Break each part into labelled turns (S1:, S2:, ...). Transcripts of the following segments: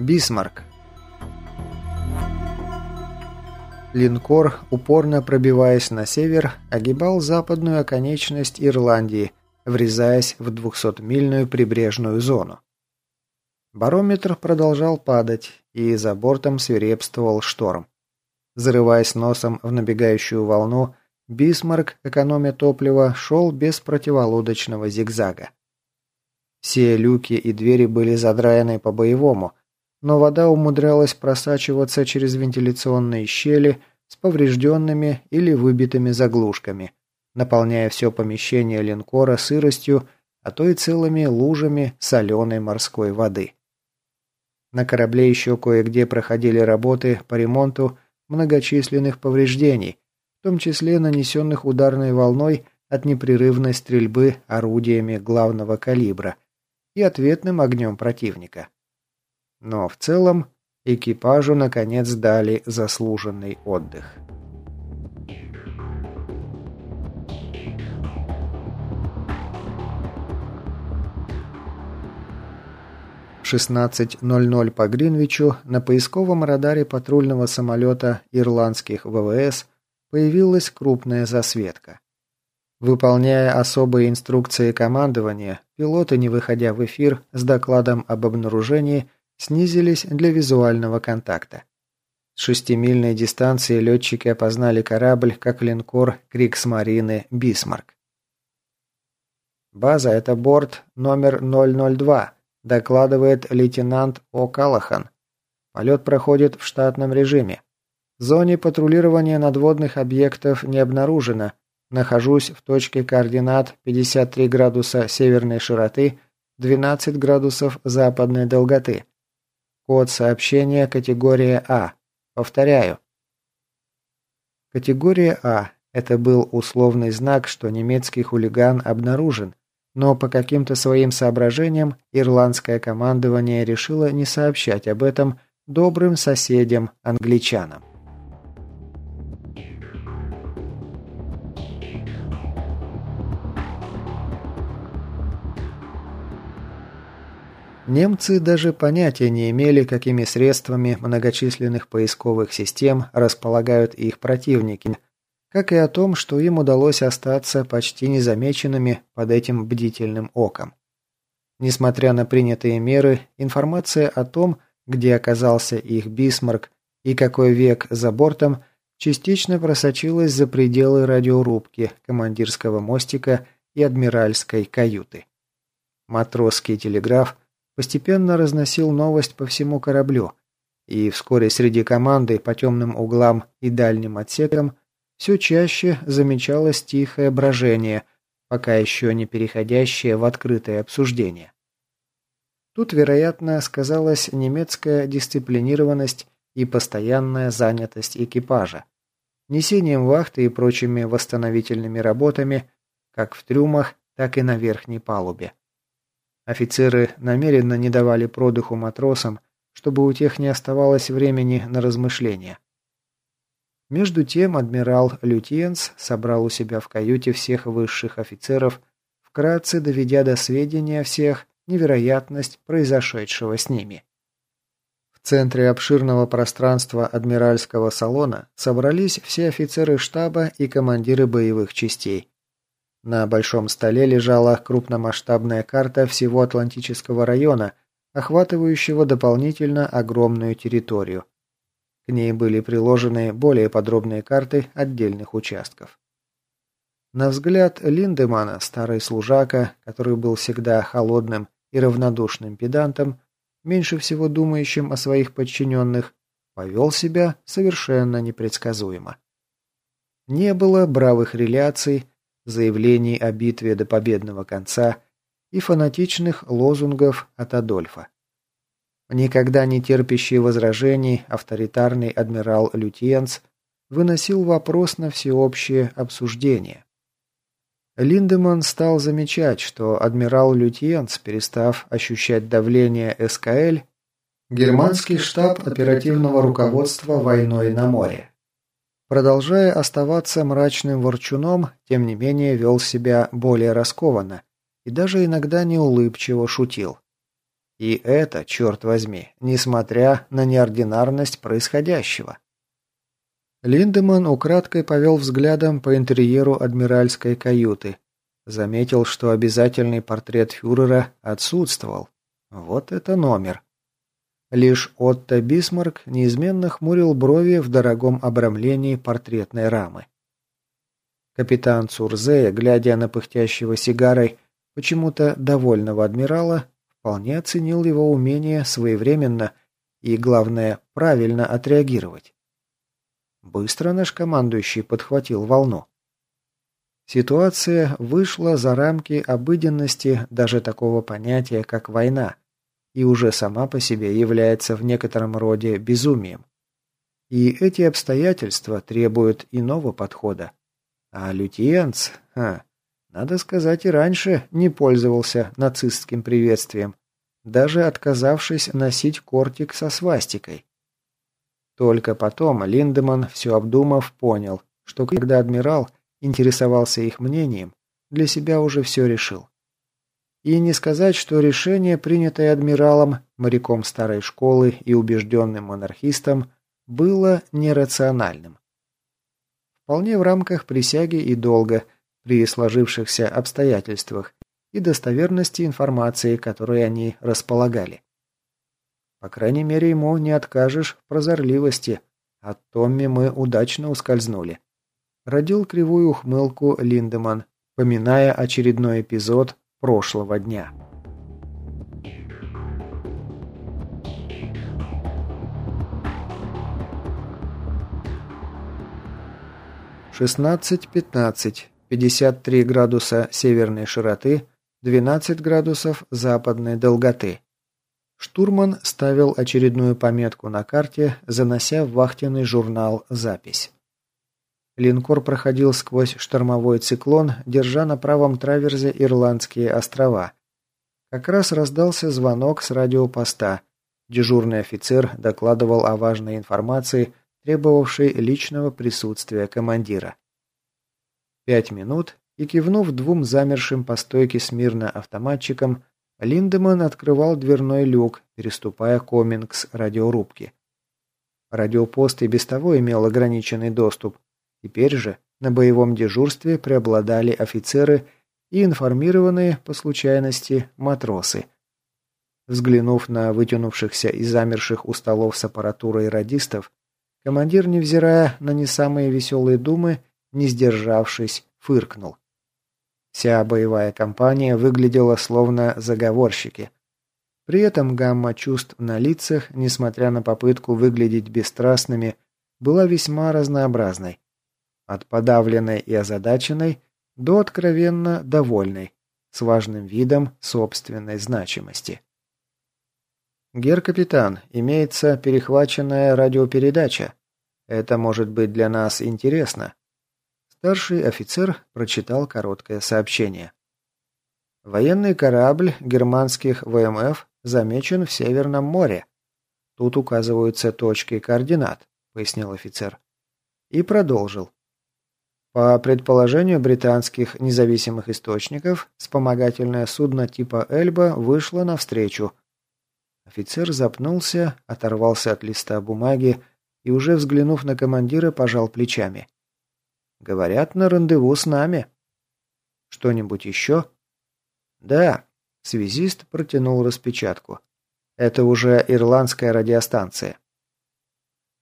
S1: Бисмарк. Линкор, упорно пробиваясь на север, огибал западную оконечность Ирландии, врезаясь в 200-мильную прибрежную зону. Барометр продолжал падать, и за бортом свирепствовал шторм. Зарываясь носом в набегающую волну, Бисмарк, экономя топливо, шел без противолодочного зигзага. Все люки и двери были задраены по-боевому, но вода умудрялась просачиваться через вентиляционные щели с поврежденными или выбитыми заглушками, наполняя все помещение линкора сыростью, а то и целыми лужами соленой морской воды. На корабле еще кое-где проходили работы по ремонту многочисленных повреждений, в том числе нанесенных ударной волной от непрерывной стрельбы орудиями главного калибра и ответным огнем противника. Но в целом экипажу наконец дали заслуженный отдых. 16.00 по Гринвичу на поисковом радаре патрульного самолета ирландских ВВС появилась крупная засветка. Выполняя особые инструкции командования, пилоты, не выходя в эфир с докладом об обнаружении, снизились для визуального контакта. С шестимильной дистанции летчики опознали корабль как линкор Криксмарины «Бисмарк». «База – это борт номер 002», Докладывает лейтенант О'Калахан. Полет проходит в штатном режиме. В зоне патрулирования надводных объектов не обнаружено. Нахожусь в точке координат 53 градуса северной широты, 12 градусов западной долготы. Код сообщения категория А. Повторяю. Категория А – это был условный знак, что немецкий хулиган обнаружен, но по каким-то своим соображениям ирландское командование решило не сообщать об этом добрым соседям, Немцы даже понятия не имели, какими средствами многочисленных поисковых систем располагают их противники – как и о том, что им удалось остаться почти незамеченными под этим бдительным оком. Несмотря на принятые меры, информация о том, где оказался их Бисмарк и какой век за бортом, частично просочилась за пределы радиорубки, командирского мостика и адмиральской каюты. Матросский телеграф постепенно разносил новость по всему кораблю, и вскоре среди команды по темным углам и дальним отсекам все чаще замечалось тихое брожение, пока еще не переходящее в открытое обсуждение. Тут, вероятно, сказалась немецкая дисциплинированность и постоянная занятость экипажа, несением вахты и прочими восстановительными работами, как в трюмах, так и на верхней палубе. Офицеры намеренно не давали продыху матросам, чтобы у тех не оставалось времени на размышления. Между тем адмирал Лютьенс собрал у себя в каюте всех высших офицеров, вкратце доведя до сведения всех невероятность произошедшего с ними. В центре обширного пространства адмиральского салона собрались все офицеры штаба и командиры боевых частей. На большом столе лежала крупномасштабная карта всего Атлантического района, охватывающего дополнительно огромную территорию. К ней были приложены более подробные карты отдельных участков. На взгляд Линдемана, старый служака, который был всегда холодным и равнодушным педантом, меньше всего думающим о своих подчиненных, повел себя совершенно непредсказуемо. Не было бравых реляций, заявлений о битве до победного конца и фанатичных лозунгов от Адольфа. Никогда не терпящий возражений, авторитарный адмирал Лютьенц выносил вопрос на всеобщее обсуждение. Линдеман стал замечать, что адмирал Лютьенц, перестав ощущать давление СКЛ, германский штаб оперативного руководства войной на море, продолжая оставаться мрачным ворчуном, тем не менее вел себя более раскованно и даже иногда неулыбчиво шутил. И это, черт возьми, несмотря на неординарность происходящего. Линдеман украдкой повел взглядом по интерьеру адмиральской каюты. Заметил, что обязательный портрет фюрера отсутствовал. Вот это номер. Лишь Отто Бисмарк неизменно хмурил брови в дорогом обрамлении портретной рамы. Капитан Цурзе, глядя на пыхтящего сигарой, почему-то довольного адмирала, вполне оценил его умение своевременно и, главное, правильно отреагировать. Быстро наш командующий подхватил волну. Ситуация вышла за рамки обыденности даже такого понятия, как война, и уже сама по себе является в некотором роде безумием. И эти обстоятельства требуют иного подхода. А лютиенц, ха, надо сказать, и раньше не пользовался нацистским приветствием, даже отказавшись носить кортик со свастикой. Только потом Линдеман, все обдумав, понял, что когда адмирал интересовался их мнением, для себя уже все решил. И не сказать, что решение, принятое адмиралом, моряком старой школы и убежденным монархистом, было нерациональным. Вполне в рамках присяги и долга, при сложившихся обстоятельствах и достоверности информации, которой они располагали. По крайней мере, ему не откажешь в прозорливости. От Томми мы удачно ускользнули. Родил кривую ухмылку Линдеман, поминая очередной эпизод прошлого дня. Шестнадцать пятнадцать, пятьдесят три градуса северной широты, двенадцать градусов западной долготы. Штурман ставил очередную пометку на карте, занося в вахтенный журнал запись. Линкор проходил сквозь штормовой циклон, держа на правом траверзе Ирландские острова. Как раз раздался звонок с радиопоста. Дежурный офицер докладывал о важной информации, требовавшей личного присутствия командира. Пять минут, и кивнув двум замершим по стойке смирно автоматчикам, Линдеман открывал дверной люк, переступая комингс радиорубки. Радиопост и без того имел ограниченный доступ, Теперь же на боевом дежурстве преобладали офицеры и информированные, по случайности, матросы. Взглянув на вытянувшихся и замерших у столов с аппаратурой радистов, командир, невзирая на не самые веселые думы, не сдержавшись, фыркнул. Вся боевая компания выглядела словно заговорщики. При этом гамма чувств на лицах, несмотря на попытку выглядеть бесстрастными, была весьма разнообразной. От подавленной и озадаченной до откровенно довольной, с важным видом собственной значимости. «Гер-капитан, имеется перехваченная радиопередача. Это может быть для нас интересно». Старший офицер прочитал короткое сообщение. Военный корабль германских ВМФ замечен в Северном море. Тут указываются точки координат, пояснил офицер. И продолжил. По предположению британских независимых источников, вспомогательное судно типа «Эльба» вышло навстречу. Офицер запнулся, оторвался от листа бумаги и, уже взглянув на командира, пожал плечами. «Говорят, на рандеву с нами». «Что-нибудь еще?» «Да», — связист протянул распечатку. «Это уже ирландская радиостанция».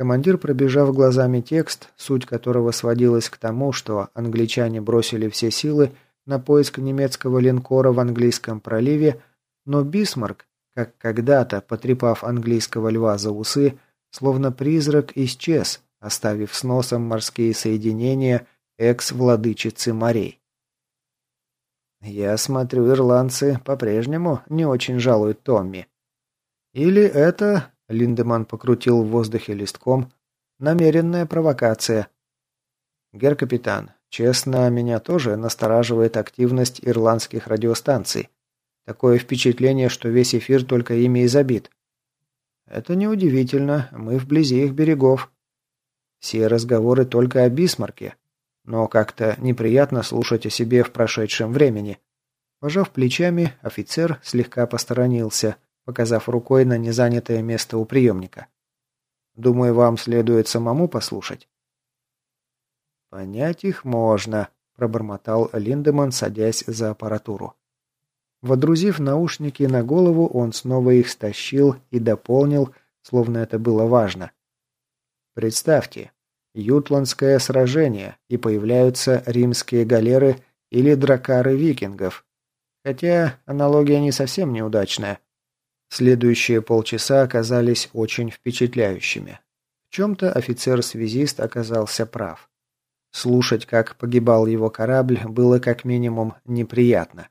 S1: Командир, пробежав глазами текст, суть которого сводилась к тому, что англичане бросили все силы на поиск немецкого линкора в английском проливе, но Бисмарк, как когда-то потрепав английского льва за усы, словно призрак исчез, оставив с носом морские соединения экс-владычицы морей. Я смотрю, ирландцы по-прежнему не очень жалуют Томми. Или это Линдеман покрутил в воздухе листком. Намеренная провокация. Гер-капитан, честно, меня тоже настораживает активность ирландских радиостанций. Такое впечатление, что весь эфир только ими и забит. Это неудивительно, мы вблизи их берегов. Все разговоры только о Бисмарке. Но как-то неприятно слушать о себе в прошедшем времени. Пожав плечами, офицер слегка посторонился – показав рукой на незанятое место у приемника. «Думаю, вам следует самому послушать». «Понять их можно», – пробормотал Линдеман, садясь за аппаратуру. Водрузив наушники на голову, он снова их стащил и дополнил, словно это было важно. Представьте, Ютландское сражение, и появляются римские галеры или дракары викингов. Хотя аналогия не совсем неудачная. Следующие полчаса оказались очень впечатляющими. В чем-то офицер-связист оказался прав. Слушать, как погибал его корабль, было как минимум неприятно.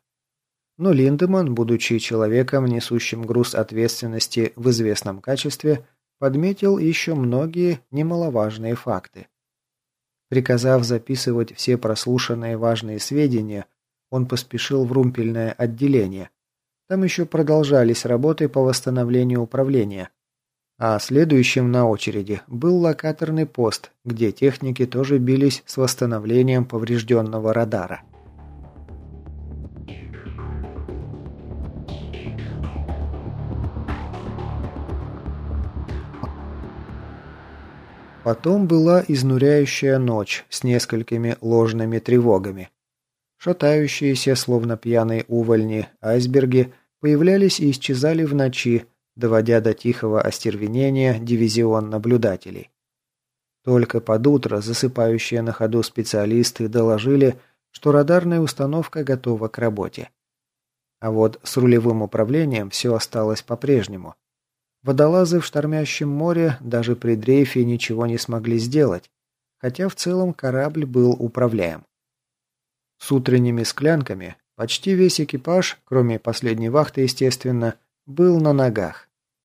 S1: Но Линдеман, будучи человеком, несущим груз ответственности в известном качестве, подметил еще многие немаловажные факты. Приказав записывать все прослушанные важные сведения, он поспешил в румпельное отделение. Там еще продолжались работы по восстановлению управления. А следующим на очереди был локаторный пост, где техники тоже бились с восстановлением поврежденного радара. Потом была изнуряющая ночь с несколькими ложными тревогами. Шатающиеся, словно пьяные увольни, айсберги появлялись и исчезали в ночи, доводя до тихого остервенения дивизион наблюдателей. Только под утро засыпающие на ходу специалисты доложили, что радарная установка готова к работе. А вот с рулевым управлением все осталось по-прежнему. Водолазы в штормящем море даже при дрейфе ничего не смогли сделать, хотя в целом корабль был управляем. С утренними склянками почти весь экипаж, кроме последней вахты, естественно, был на ногах.